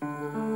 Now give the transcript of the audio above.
Mm-hmm.